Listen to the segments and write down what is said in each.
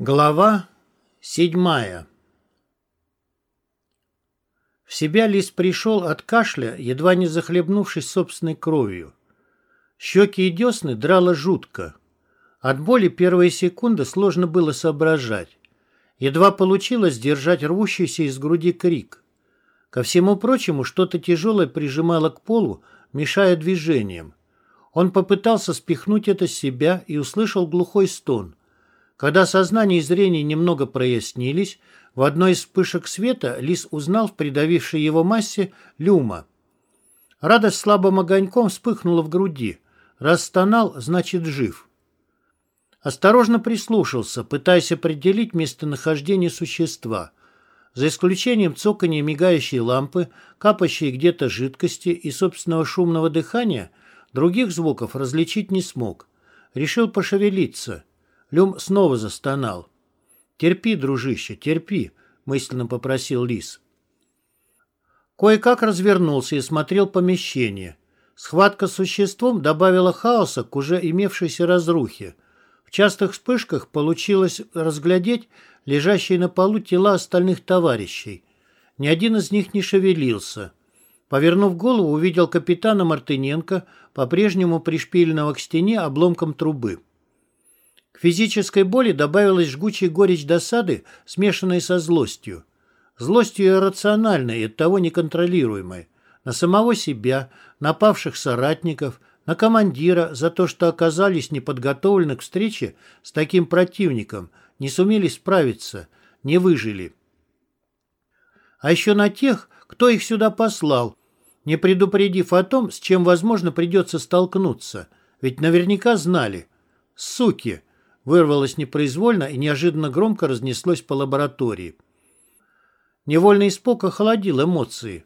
Глава седьмая В себя Лис пришел от кашля, едва не захлебнувшись собственной кровью. Щеки и десны драло жутко. От боли первые секунды сложно было соображать. Едва получилось держать рвущийся из груди крик. Ко всему прочему, что-то тяжелое прижимало к полу, мешая движениям. Он попытался спихнуть это с себя и услышал глухой стон – когда сознание и зрение немного прояснились, в одной из вспышек света Лис узнал в придавившей его массе люма. Радость слабым огоньком вспыхнула в груди. Раз стонал, значит жив. Осторожно прислушался, пытаясь определить местонахождение существа. За исключением цокания мигающей лампы, капающей где-то жидкости и собственного шумного дыхания, других звуков различить не смог. Решил пошевелиться – Люм снова застонал. «Терпи, дружище, терпи», — мысленно попросил Лис. Кое-как развернулся и смотрел помещение. Схватка с существом добавила хаоса к уже имевшейся разрухе. В частых вспышках получилось разглядеть лежащие на полу тела остальных товарищей. Ни один из них не шевелился. Повернув голову, увидел капитана Мартыненко, по-прежнему пришпиленного к стене обломком трубы. К физической боли добавилась жгучая горечь досады, смешанная со злостью. Злостью иррациональной и оттого неконтролируемой. На самого себя, на павших соратников, на командира за то, что оказались неподготовлены к встрече с таким противником, не сумели справиться, не выжили. А еще на тех, кто их сюда послал, не предупредив о том, с чем, возможно, придется столкнуться. Ведь наверняка знали. Суки! Вырвалось непроизвольно и неожиданно громко разнеслось по лаборатории. Невольный испуг охладил эмоции.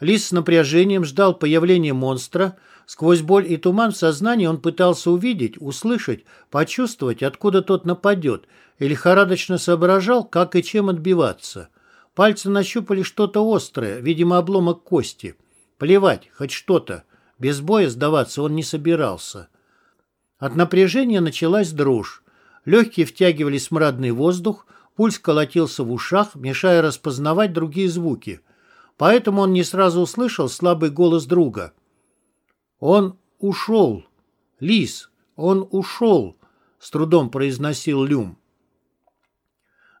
Лис с напряжением ждал появления монстра. Сквозь боль и туман в сознании он пытался увидеть, услышать, почувствовать, откуда тот нападет, и лихорадочно соображал, как и чем отбиваться. Пальцы нащупали что-то острое, видимо, обломок кости. Плевать, хоть что-то. Без боя сдаваться он не собирался. От напряжения началась дрожь. Легкие втягивали смрадный воздух, пульс колотился в ушах, мешая распознавать другие звуки. Поэтому он не сразу услышал слабый голос друга. «Он ушел! Лис, он ушел!» — с трудом произносил Люм.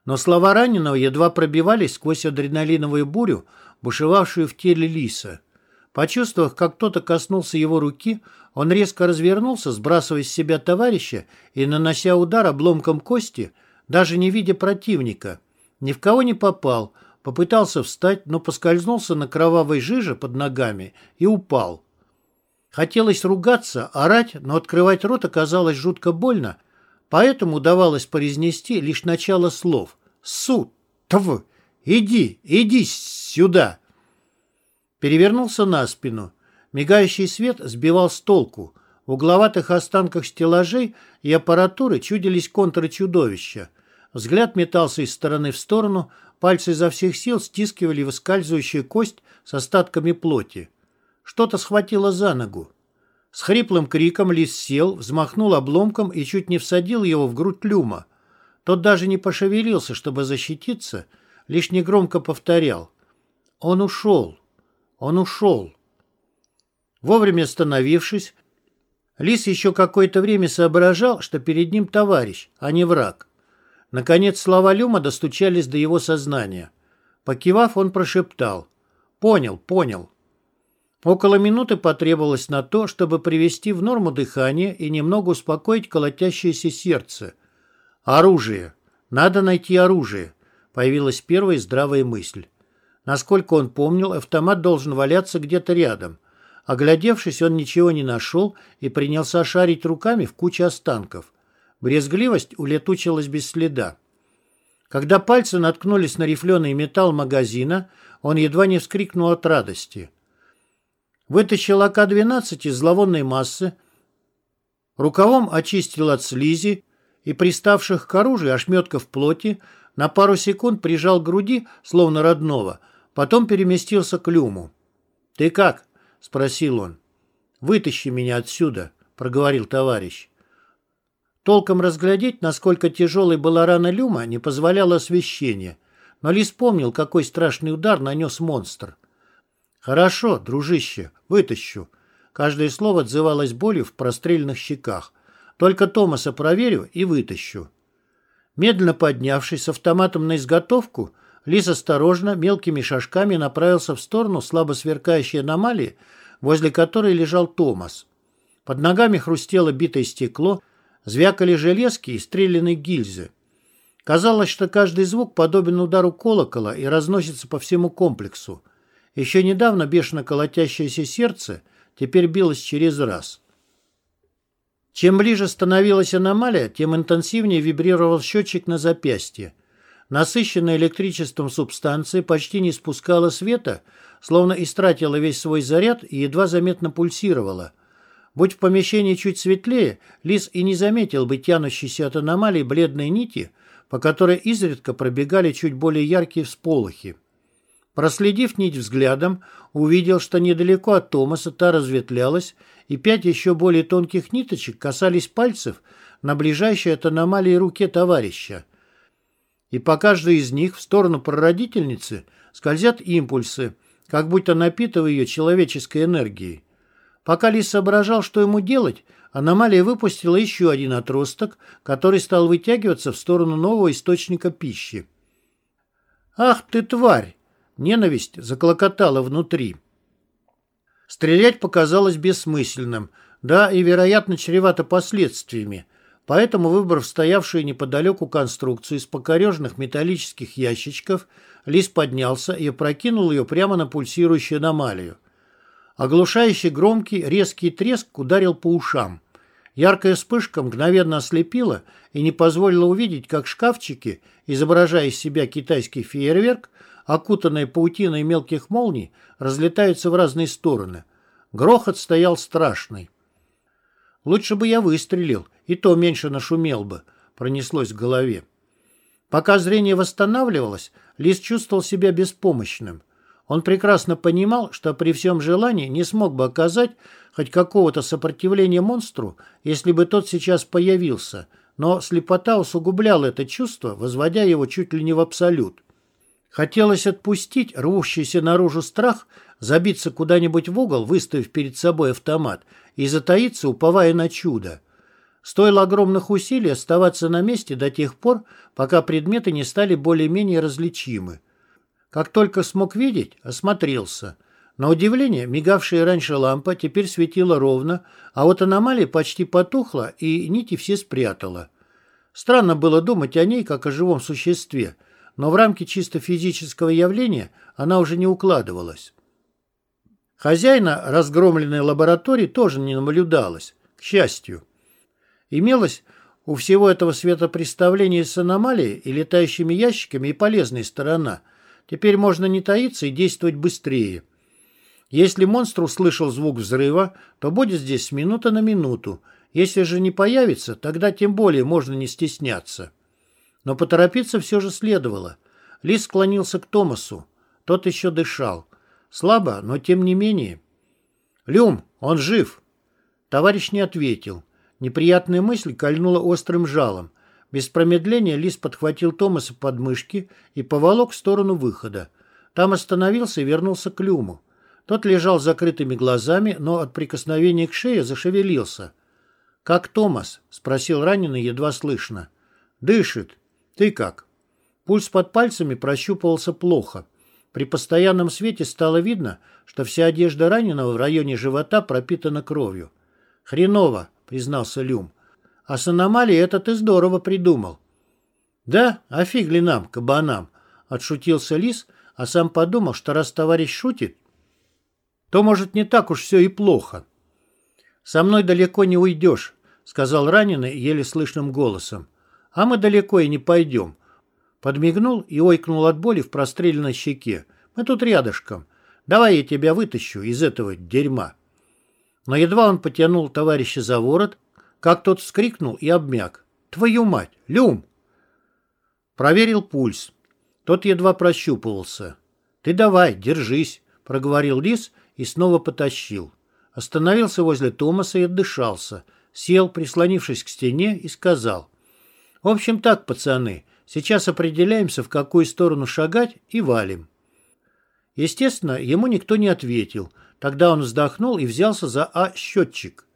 Но слова раненого едва пробивались сквозь адреналиновую бурю, бушевавшую в теле Лиса. Почувствовав, как кто-то коснулся его руки, он резко развернулся, сбрасывая с себя товарища и нанося удар обломком кости, даже не видя противника. Ни в кого не попал, попытался встать, но поскользнулся на кровавой жиже под ногами и упал. Хотелось ругаться, орать, но открывать рот оказалось жутко больно, поэтому удавалось произнести лишь начало слов. «Суд! Тв! Иди! Иди сюда!» Перевернулся на спину. Мигающий свет сбивал с толку. В угловатых останках стеллажей и аппаратуры чудились контуры чудовища. Взгляд метался из стороны в сторону, пальцы изо всех сил стискивали выскальзывающую кость с остатками плоти. Что-то схватило за ногу. С хриплым криком лис сел, взмахнул обломком и чуть не всадил его в грудь люма. Тот даже не пошевелился, чтобы защититься, лишь негромко повторял. Он ушел. Он ушел. Вовремя остановившись, Лис еще какое-то время соображал, что перед ним товарищ, а не враг. Наконец слова Люма достучались до его сознания. Покивав, он прошептал. «Понял, понял». Около минуты потребовалось на то, чтобы привести в норму дыхание и немного успокоить колотящееся сердце. «Оружие! Надо найти оружие!» Появилась первая здравая мысль. Насколько он помнил, автомат должен валяться где-то рядом. Оглядевшись, он ничего не нашел и принялся шарить руками в куче останков. Брезгливость улетучилась без следа. Когда пальцы наткнулись на рифленый металл магазина, он едва не вскрикнул от радости. Вытащил АК-12 из зловонной массы, рукавом очистил от слизи и приставших к оружию ошметков плоти, на пару секунд прижал к груди, словно родного, потом переместился к люму. «Ты как?» — спросил он. «Вытащи меня отсюда», — проговорил товарищ. Толком разглядеть, насколько тяжелой была рана Люма, не позволяло освещение. Но Лис помнил, какой страшный удар нанес монстр. «Хорошо, дружище, вытащу». Каждое слово отзывалось болью в прострельных щеках. «Только Томаса проверю и вытащу». Медленно поднявшись с автоматом на изготовку, Лис осторожно, мелкими шажками направился в сторону слабо сверкающей аномалии, возле которой лежал Томас. Под ногами хрустело битое стекло, звякали железки и стрелянные гильзы. Казалось, что каждый звук подобен удару колокола и разносится по всему комплексу. Еще недавно бешено колотящееся сердце теперь билось через раз. Чем ближе становилась аномалия, тем интенсивнее вибрировал счетчик на запястье. Насыщенная электричеством субстанция почти не спускала света, словно истратила весь свой заряд и едва заметно пульсировала. Будь в помещении чуть светлее, Лис и не заметил бы тянущейся от аномалии бледной нити, по которой изредка пробегали чуть более яркие всполохи. Проследив нить взглядом, увидел, что недалеко от Томаса та разветвлялась, и пять еще более тонких ниточек касались пальцев на ближайшей от аномалии руке товарища. И по каждой из них в сторону прародительницы скользят импульсы, как будто напитывая ее человеческой энергией. Пока Лис соображал, что ему делать, аномалия выпустила еще один отросток, который стал вытягиваться в сторону нового источника пищи. «Ах ты, тварь!» Ненависть заклокотала внутри. Стрелять показалось бессмысленным, да и, вероятно, чревато последствиями, поэтому, выбрав стоявшую неподалеку конструкцию из покорежных металлических ящичков, Лис поднялся и опрокинул ее прямо на пульсирующую аномалию. Оглушающий громкий резкий треск ударил по ушам. Яркая вспышка мгновенно ослепила и не позволила увидеть, как шкафчики, изображая из себя китайский фейерверк, окутанные паутиной мелких молний, разлетаются в разные стороны. Грохот стоял страшный. «Лучше бы я выстрелил, и то меньше нашумел бы», — пронеслось в голове. Пока зрение восстанавливалось, Лис чувствовал себя беспомощным. Он прекрасно понимал, что при всем желании не смог бы оказать хоть какого-то сопротивления монстру, если бы тот сейчас появился, но слепота усугубляла это чувство, возводя его чуть ли не в абсолют. Хотелось отпустить рвущийся наружу страх, забиться куда-нибудь в угол, выставив перед собой автомат, и затаиться, уповая на чудо. Стоило огромных усилий оставаться на месте до тех пор, пока предметы не стали более-менее различимы. Как только смог видеть, осмотрелся. На удивление, мигавшая раньше лампа теперь светила ровно, а вот аномалия почти потухла и нити все спрятала. Странно было думать о ней, как о живом существе – но в рамки чисто физического явления она уже не укладывалась. Хозяина разгромленной лаборатории тоже не наблюдалось, к счастью. Имелось у всего этого светопреставления с аномалией и летающими ящиками и полезная сторона. Теперь можно не таиться и действовать быстрее. Если монстр услышал звук взрыва, то будет здесь с минуты на минуту. Если же не появится, тогда тем более можно не стесняться. Но поторопиться все же следовало. Лис склонился к Томасу. Тот еще дышал. Слабо, но тем не менее. «Люм, он жив!» Товарищ не ответил. Неприятная мысль кольнула острым жалом. Без промедления Лис подхватил Томаса под мышки и поволок в сторону выхода. Там остановился и вернулся к Люму. Тот лежал с закрытыми глазами, но от прикосновения к шее зашевелился. «Как Томас?» — спросил раненый едва слышно. «Дышит. «Ты как?» Пульс под пальцами прощупывался плохо. При постоянном свете стало видно, что вся одежда раненого в районе живота пропитана кровью. «Хреново», — признался Люм. «А с аномалией это ты здорово придумал». «Да? А фиг ли нам, кабанам?» — отшутился Лис, а сам подумал, что раз товарищ шутит, то, может, не так уж все и плохо. «Со мной далеко не уйдешь», — сказал раненый еле слышным голосом. А мы далеко и не пойдем. Подмигнул и ойкнул от боли в простреленной щеке. Мы тут рядышком. Давай я тебя вытащу из этого дерьма. Но едва он потянул товарища за ворот, как тот вскрикнул и обмяк. «Твою мать! Люм!» Проверил пульс. Тот едва прощупывался. «Ты давай, держись», — проговорил Лис и снова потащил. Остановился возле Томаса и отдышался. сел, прислонившись к стене, и сказал. «В общем так, пацаны, сейчас определяемся, в какую сторону шагать, и валим». Естественно, ему никто не ответил. Тогда он вздохнул и взялся за А-счетчик.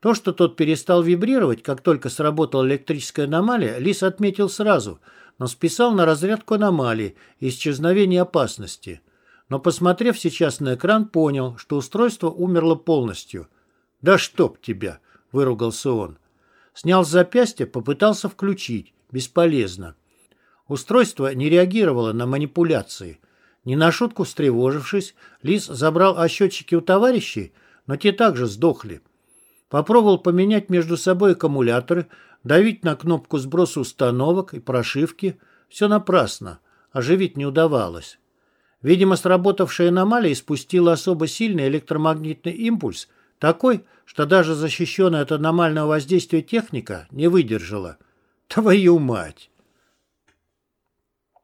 То, что тот перестал вибрировать, как только сработала электрическая аномалия, Лис отметил сразу, но списал на разрядку аномалии и исчезновение опасности. Но, посмотрев сейчас на экран, понял, что устройство умерло полностью. «Да чтоб тебя!» — выругался он. Снял с запястья, попытался включить. Бесполезно. Устройство не реагировало на манипуляции. Не на шутку встревожившись, Лис забрал счетчики у товарищей, но те также сдохли. Попробовал поменять между собой аккумуляторы, давить на кнопку сброса установок и прошивки. Все напрасно. Оживить не удавалось. Видимо, сработавшая аномалия испустила особо сильный электромагнитный импульс, такой, что даже защищенная от аномального воздействия техника не выдержала. Твою мать!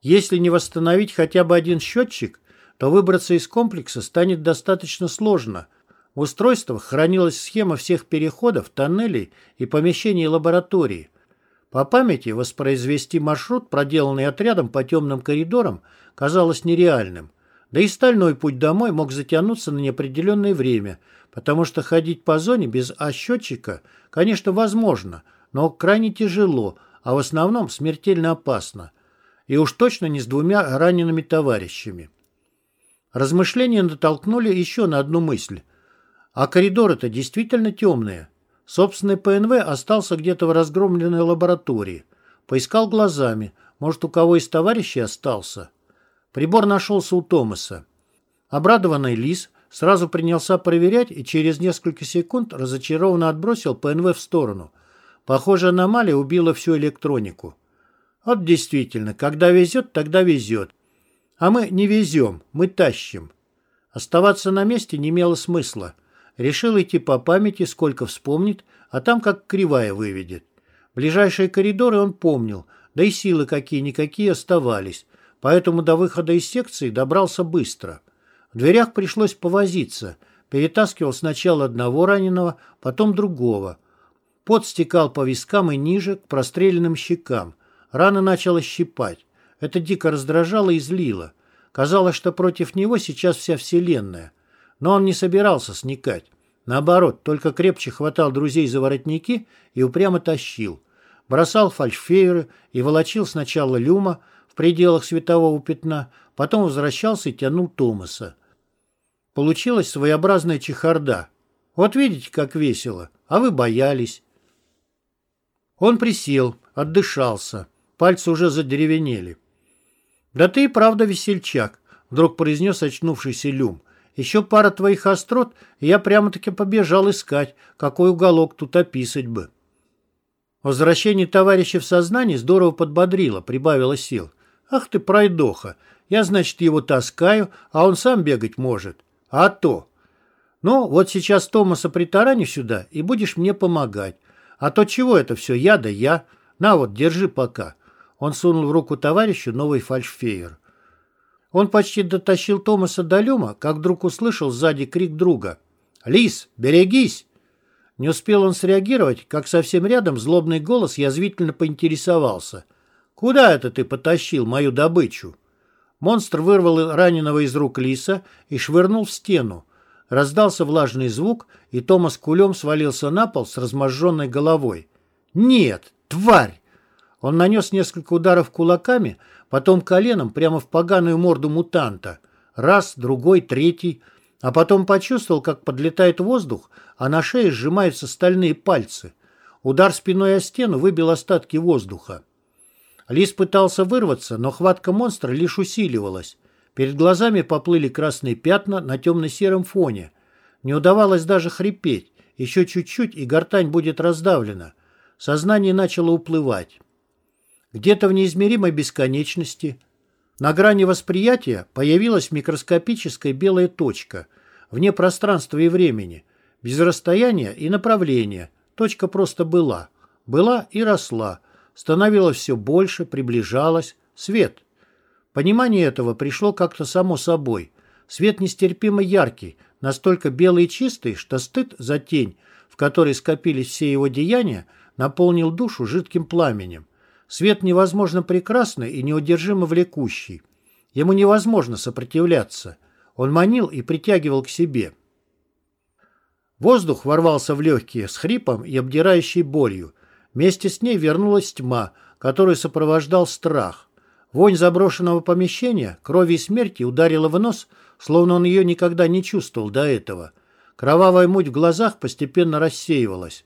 Если не восстановить хотя бы один счетчик, то выбраться из комплекса станет достаточно сложно – в устройствах хранилась схема всех переходов, тоннелей и помещений лаборатории. По памяти воспроизвести маршрут, проделанный отрядом по темным коридорам, казалось нереальным. Да и стальной путь домой мог затянуться на неопределенное время, потому что ходить по зоне без А-счетчика, конечно, возможно, но крайне тяжело, а в основном смертельно опасно. И уж точно не с двумя ранеными товарищами. Размышления натолкнули еще на одну мысль – а коридоры-то действительно темные. Собственный ПНВ остался где-то в разгромленной лаборатории. Поискал глазами. Может, у кого из товарищей остался. Прибор нашелся у Томаса. Обрадованный Лис сразу принялся проверять и через несколько секунд разочарованно отбросил ПНВ в сторону. Похоже, аномалия убила всю электронику. Вот действительно, когда везет, тогда везет. А мы не везем, мы тащим. Оставаться на месте не имело смысла. Решил идти по памяти, сколько вспомнит, а там как кривая выведет. Ближайшие коридоры он помнил, да и силы какие-никакие оставались, поэтому до выхода из секции добрался быстро. В дверях пришлось повозиться. Перетаскивал сначала одного раненого, потом другого. Пот стекал по вискам и ниже, к простреленным щекам. Рана начала щипать. Это дико раздражало и злило. Казалось, что против него сейчас вся вселенная. Но он не собирался сникать. Наоборот, только крепче хватал друзей за воротники и упрямо тащил. Бросал фальшфейеры и волочил сначала Люма в пределах светового пятна, потом возвращался и тянул Томаса. Получилась своеобразная чехарда. Вот видите, как весело, а вы боялись. Он присел, отдышался, пальцы уже задеревенели. «Да ты и правда весельчак», — вдруг произнес очнувшийся Люм. Еще пара твоих острот, и я прямо-таки побежал искать, какой уголок тут описать бы. Возвращение товарища в сознание здорово подбодрило, прибавило сил. Ах ты, пройдоха, я, значит, его таскаю, а он сам бегать может. А то. Ну, вот сейчас Томаса притараню сюда, и будешь мне помогать. А то чего это все, я да я. На вот, держи пока. Он сунул в руку товарищу новый фальшфейер. Он почти дотащил Томаса до люма, как вдруг услышал сзади крик друга. «Лис, берегись!» Не успел он среагировать, как совсем рядом злобный голос язвительно поинтересовался. «Куда это ты потащил мою добычу?» Монстр вырвал раненого из рук лиса и швырнул в стену. Раздался влажный звук, и Томас кулем свалился на пол с разможженной головой. «Нет, тварь!» Он нанес несколько ударов кулаками, потом коленом прямо в поганую морду мутанта. Раз, другой, третий. А потом почувствовал, как подлетает воздух, а на шее сжимаются стальные пальцы. Удар спиной о стену выбил остатки воздуха. Лис пытался вырваться, но хватка монстра лишь усиливалась. Перед глазами поплыли красные пятна на темно-сером фоне. Не удавалось даже хрипеть. Еще чуть-чуть, и гортань будет раздавлена. Сознание начало уплывать. Где-то в неизмеримой бесконечности на грани восприятия появилась микроскопическая белая точка, вне пространства и времени, без расстояния и направления. Точка просто была. Была и росла, становилась все больше, приближалась. Свет. Понимание этого пришло как-то само собой. Свет нестерпимо яркий, настолько белый и чистый, что стыд за тень, в которой скопились все его деяния, наполнил душу жидким пламенем. Свет невозможно прекрасный и неудержимо влекущий. Ему невозможно сопротивляться. Он манил и притягивал к себе. Воздух ворвался в легкие с хрипом и обдирающей болью. Вместе с ней вернулась тьма, которую сопровождал страх. Вонь заброшенного помещения, крови и смерти ударила в нос, словно он ее никогда не чувствовал до этого. Кровавая муть в глазах постепенно рассеивалась.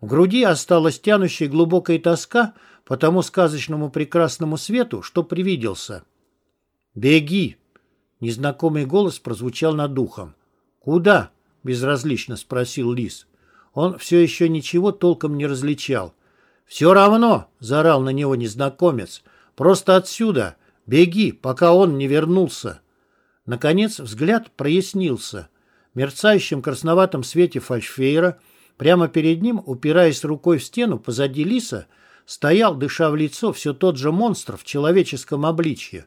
В груди осталась тянущая глубокая тоска по тому сказочному прекрасному свету, что привиделся. «Беги!» — незнакомый голос прозвучал над ухом. «Куда?» — безразлично спросил Лис. Он все еще ничего толком не различал. «Все равно!» — заорал на него незнакомец. «Просто отсюда! Беги, пока он не вернулся!» Наконец взгляд прояснился. В мерцающем красноватом свете фальшфейра прямо перед ним, упираясь рукой в стену позади Лиса, стоял, дыша в лицо, все тот же монстр в человеческом обличье.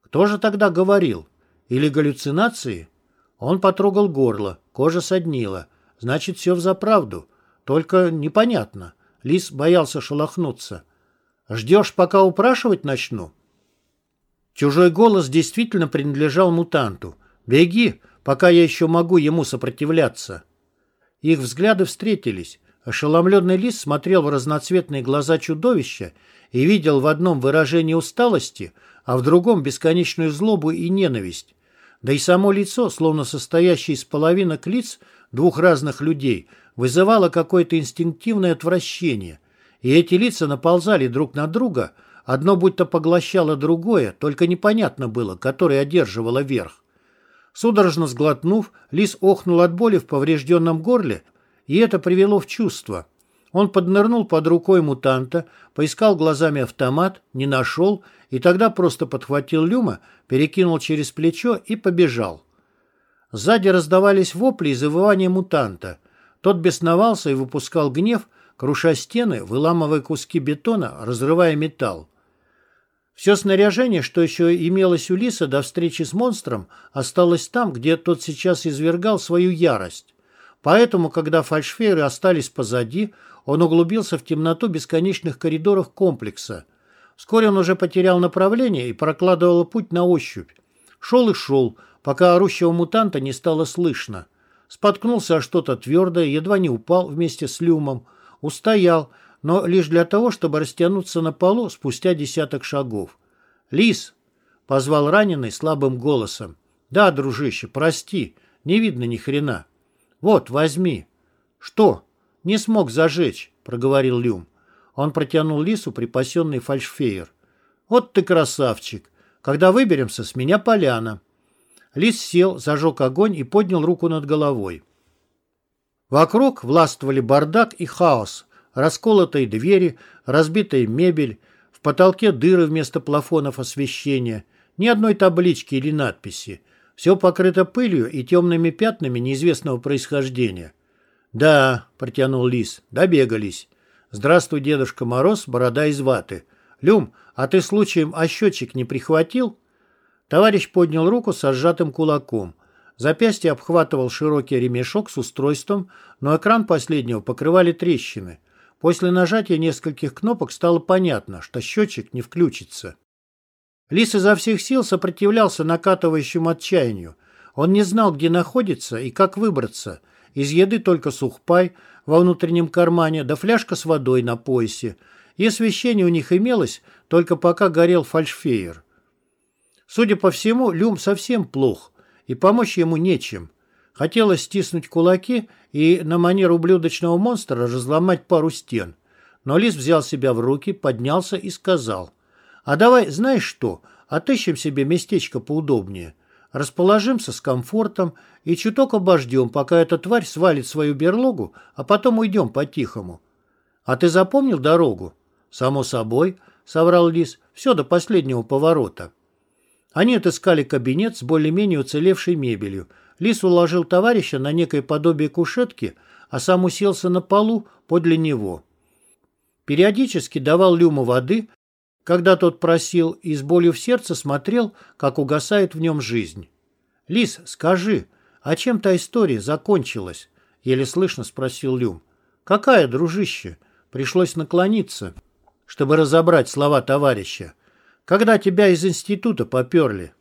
Кто же тогда говорил? Или галлюцинации? Он потрогал горло, кожа соднила. Значит, все взаправду. Только непонятно. Лис боялся шелохнуться. «Ждешь, пока упрашивать начну?» Чужой голос действительно принадлежал мутанту. «Беги, пока я еще могу ему сопротивляться». Их взгляды встретились. Ошеломленный лис смотрел в разноцветные глаза чудовища и видел в одном выражение усталости, а в другом бесконечную злобу и ненависть. Да и само лицо, словно состоящее из половинок лиц двух разных людей, вызывало какое-то инстинктивное отвращение. И эти лица наползали друг на друга, одно будто поглощало другое, только непонятно было, которое одерживало верх. Судорожно сглотнув, лис охнул от боли в поврежденном горле, и это привело в чувство. Он поднырнул под рукой мутанта, поискал глазами автомат, не нашел, и тогда просто подхватил Люма, перекинул через плечо и побежал. Сзади раздавались вопли и завывания мутанта. Тот бесновался и выпускал гнев, круша стены, выламывая куски бетона, разрывая металл. Все снаряжение, что еще имелось у Лиса до встречи с монстром, осталось там, где тот сейчас извергал свою ярость. Поэтому, когда фальшфейры остались позади, он углубился в темноту бесконечных коридоров комплекса. Вскоре он уже потерял направление и прокладывал путь на ощупь. Шел и шел, пока орущего мутанта не стало слышно. Споткнулся о что-то твердое, едва не упал вместе с люмом. Устоял, но лишь для того, чтобы растянуться на полу спустя десяток шагов. «Лис!» — позвал раненый слабым голосом. «Да, дружище, прости, не видно ни хрена. Вот, возьми». «Что?» «Не смог зажечь», — проговорил Люм. Он протянул Лису припасенный фальшфейер. «Вот ты красавчик! Когда выберемся, с меня поляна». Лис сел, зажег огонь и поднял руку над головой. Вокруг властвовали бардак и хаос, расколотые двери, разбитая мебель, в потолке дыры вместо плафонов освещения, ни одной таблички или надписи. Все покрыто пылью и темными пятнами неизвестного происхождения. «Да», — протянул Лис, — «добегались. Здравствуй, Дедушка Мороз, борода из ваты. Люм, а ты случаем ощетчик не прихватил?» Товарищ поднял руку со сжатым кулаком. Запястье обхватывал широкий ремешок с устройством, но экран последнего покрывали трещины. После нажатия нескольких кнопок стало понятно, что счетчик не включится. Лис изо всех сил сопротивлялся накатывающему отчаянию. Он не знал, где находится и как выбраться, из еды только сухпай во внутреннем кармане, да фляжка с водой на поясе. И освещение у них имелось, только пока горел фальшфейер. Судя по всему, Люм совсем плох, и помочь ему нечем. Хотелось стиснуть кулаки и на манер ублюдочного монстра разломать пару стен. Но Лис взял себя в руки, поднялся и сказал, «А давай, знаешь что, отыщем себе местечко поудобнее. Расположимся с комфортом и чуток обождем, пока эта тварь свалит свою берлогу, а потом уйдем по-тихому. А ты запомнил дорогу? Само собой, соврал Лис, все до последнего поворота. Они отыскали кабинет с более-менее уцелевшей мебелью. Лис уложил товарища на некое подобие кушетки, а сам уселся на полу подле него. Периодически давал Люму воды, когда тот просил и с болью в сердце смотрел, как угасает в нем жизнь. «Лис, скажи, а чем та история закончилась? — еле слышно спросил Люм. «Какая, дружище?» Пришлось наклониться, чтобы разобрать слова товарища. «Когда тебя из института поперли?»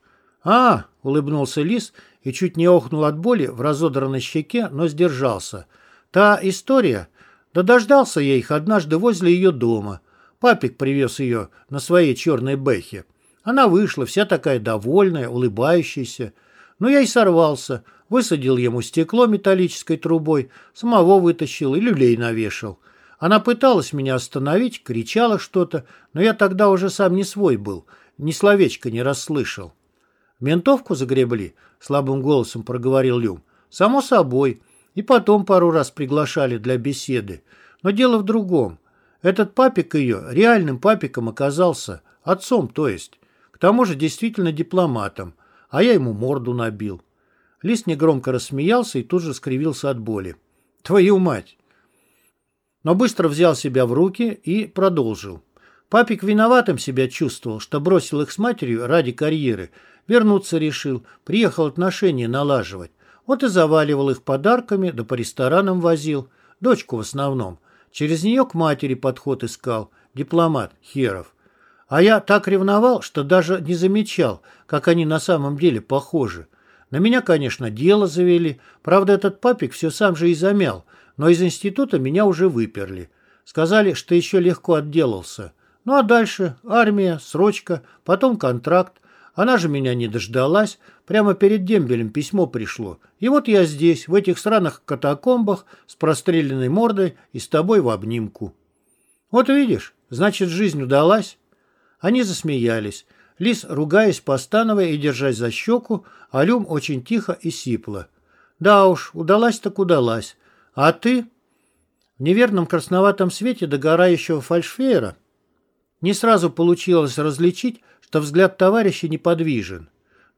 «А!» — улыбнулся Лис и чуть не охнул от боли в разодранной щеке, но сдержался. «Та история...» Да дождался я их однажды возле ее дома. Папик привез ее на своей черной бэхе. Она вышла, вся такая довольная, улыбающаяся. Но я и сорвался, высадил ему стекло металлической трубой, самого вытащил и люлей навешал. Она пыталась меня остановить, кричала что-то, но я тогда уже сам не свой был, ни словечко не расслышал. «Ментовку загребли?» — слабым голосом проговорил Люм. «Само собой. И потом пару раз приглашали для беседы. Но дело в другом. Этот папик ее реальным папиком оказался, отцом то есть. К тому же действительно дипломатом, а я ему морду набил». Лис негромко рассмеялся и тут же скривился от боли. «Твою мать! но быстро взял себя в руки и продолжил. Папик виноватым себя чувствовал, что бросил их с матерью ради карьеры, вернуться решил, приехал отношения налаживать. Вот и заваливал их подарками, да по ресторанам возил, дочку в основном. Через нее к матери подход искал, дипломат Херов. А я так ревновал, что даже не замечал, как они на самом деле похожи. На меня, конечно, дело завели, правда, этот папик все сам же и замял, но из института меня уже выперли. Сказали, что еще легко отделался. Ну а дальше армия, срочка, потом контракт. Она же меня не дождалась. Прямо перед дембелем письмо пришло. И вот я здесь, в этих странах катакомбах, с простреленной мордой и с тобой в обнимку. Вот видишь, значит, жизнь удалась. Они засмеялись. Лис, ругаясь, постановая и держась за щеку, а Люм очень тихо и сипло. Да уж, удалась так удалась. А ты? В неверном красноватом свете догорающего фальшфейера не сразу получилось различить, что взгляд товарища неподвижен.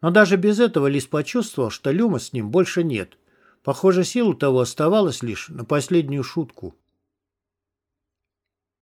Но даже без этого Лис почувствовал, что Люма с ним больше нет. Похоже, сил у того оставалось лишь на последнюю шутку.